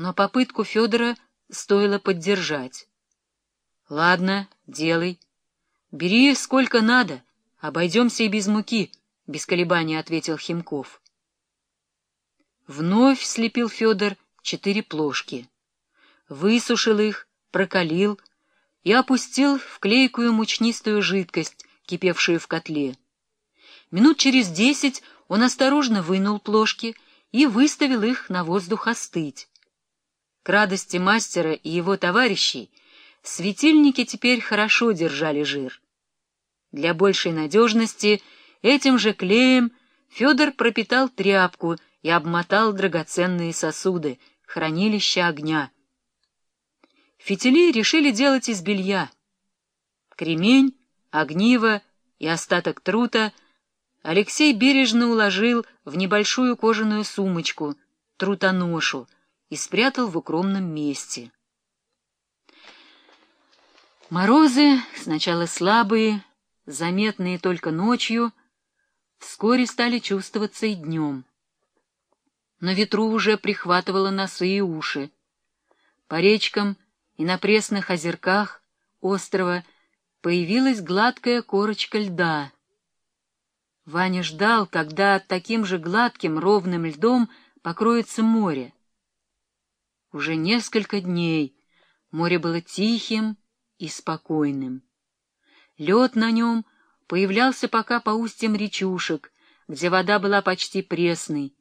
Но попытку Федора стоило поддержать. — Ладно, делай. Бери сколько надо, обойдемся и без муки, — без колебаний ответил Химков. Вновь слепил Федор четыре плошки. Высушил их, прокалил и опустил в клейкую мучнистую жидкость, кипевшую в котле. Минут через десять он осторожно вынул плошки и выставил их на воздух остыть. К радости мастера и его товарищей светильники теперь хорошо держали жир. Для большей надежности этим же клеем Федор пропитал тряпку и обмотал драгоценные сосуды, хранилища огня. Фитили решили делать из белья. Кремень, огниво и остаток трута Алексей бережно уложил в небольшую кожаную сумочку, трутоношу, и спрятал в укромном месте. Морозы, сначала слабые, заметные только ночью, вскоре стали чувствоваться и днем. На ветру уже прихватывало носы и уши. По речкам и на пресных озерках острова появилась гладкая корочка льда. Ваня ждал, когда таким же гладким ровным льдом покроется море. Уже несколько дней море было тихим и спокойным. Лед на нем появлялся пока по устьям речушек, где вода была почти пресной,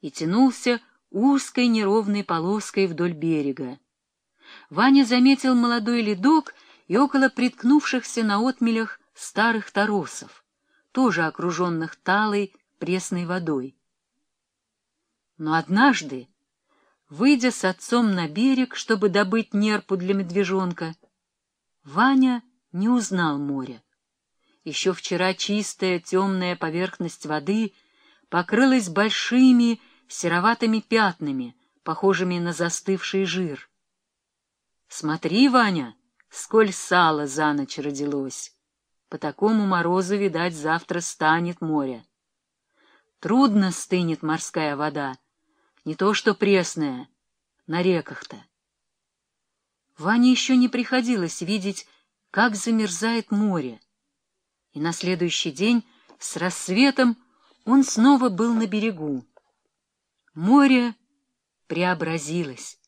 и тянулся узкой неровной полоской вдоль берега. Ваня заметил молодой ледок и около приткнувшихся на отмелях старых торосов, тоже окруженных талой пресной водой. Но однажды Выйдя с отцом на берег, чтобы добыть нерпу для медвежонка, Ваня не узнал моря. Еще вчера чистая темная поверхность воды покрылась большими сероватыми пятнами, похожими на застывший жир. Смотри, Ваня, сколь сала за ночь родилось. По такому морозу, видать, завтра станет море. Трудно стынет морская вода, не то что пресная, на реках-то. Ване еще не приходилось видеть, как замерзает море. И на следующий день с рассветом он снова был на берегу. Море преобразилось.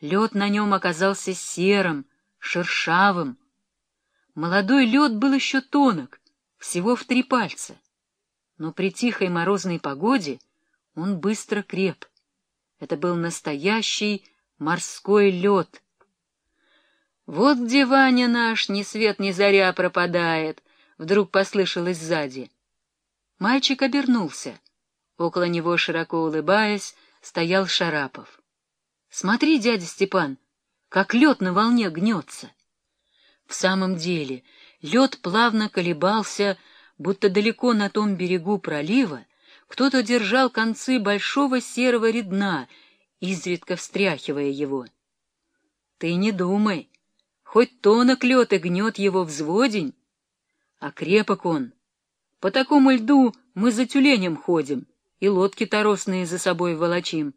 Лед на нем оказался серым, шершавым. Молодой лед был еще тонок, всего в три пальца. Но при тихой морозной погоде он быстро креп. Это был настоящий морской лед. «Вот где Ваня наш, ни свет ни заря пропадает!» — вдруг послышалось сзади. Мальчик обернулся. Около него, широко улыбаясь, стоял Шарапов. «Смотри, дядя Степан, как лед на волне гнется!» В самом деле лед плавно колебался, будто далеко на том берегу пролива кто-то держал концы большого серого редна, изредка встряхивая его. Ты не думай, хоть тонок лед и гнет его взводень, а крепок он. По такому льду мы за тюленем ходим и лодки торосные за собой волочим.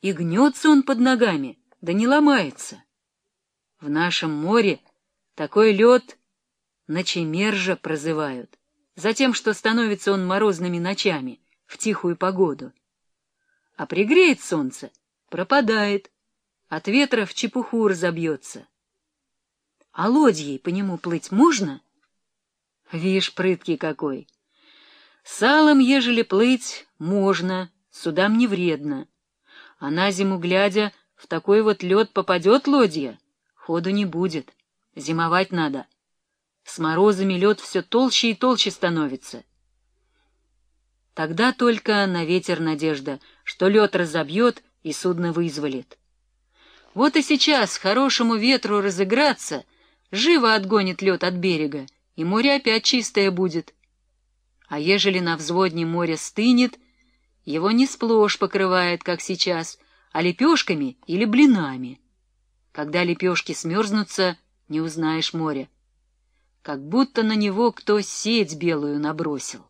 И гнется он под ногами, да не ломается. В нашем море такой лед ночемержа прозывают затем, что становится он морозными ночами, в тихую погоду. А пригреет солнце, пропадает, от ветра в чепуху разобьется. А лодьей по нему плыть можно? Вишь, прыткий какой! Салом, ежели плыть, можно, судам не вредно. А на зиму глядя, в такой вот лед попадет лодья, ходу не будет, зимовать надо. С морозами лед все толще и толще становится. Тогда только на ветер надежда, что лед разобьет и судно вызволит. Вот и сейчас хорошему ветру разыграться, живо отгонит лед от берега, и море опять чистое будет. А ежели на взводне море стынет, его не сплошь покрывает, как сейчас, а лепешками или блинами. Когда лепешки смерзнутся, не узнаешь моря как будто на него кто сеть белую набросил.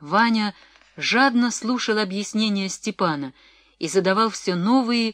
Ваня жадно слушал объяснения Степана и задавал все новые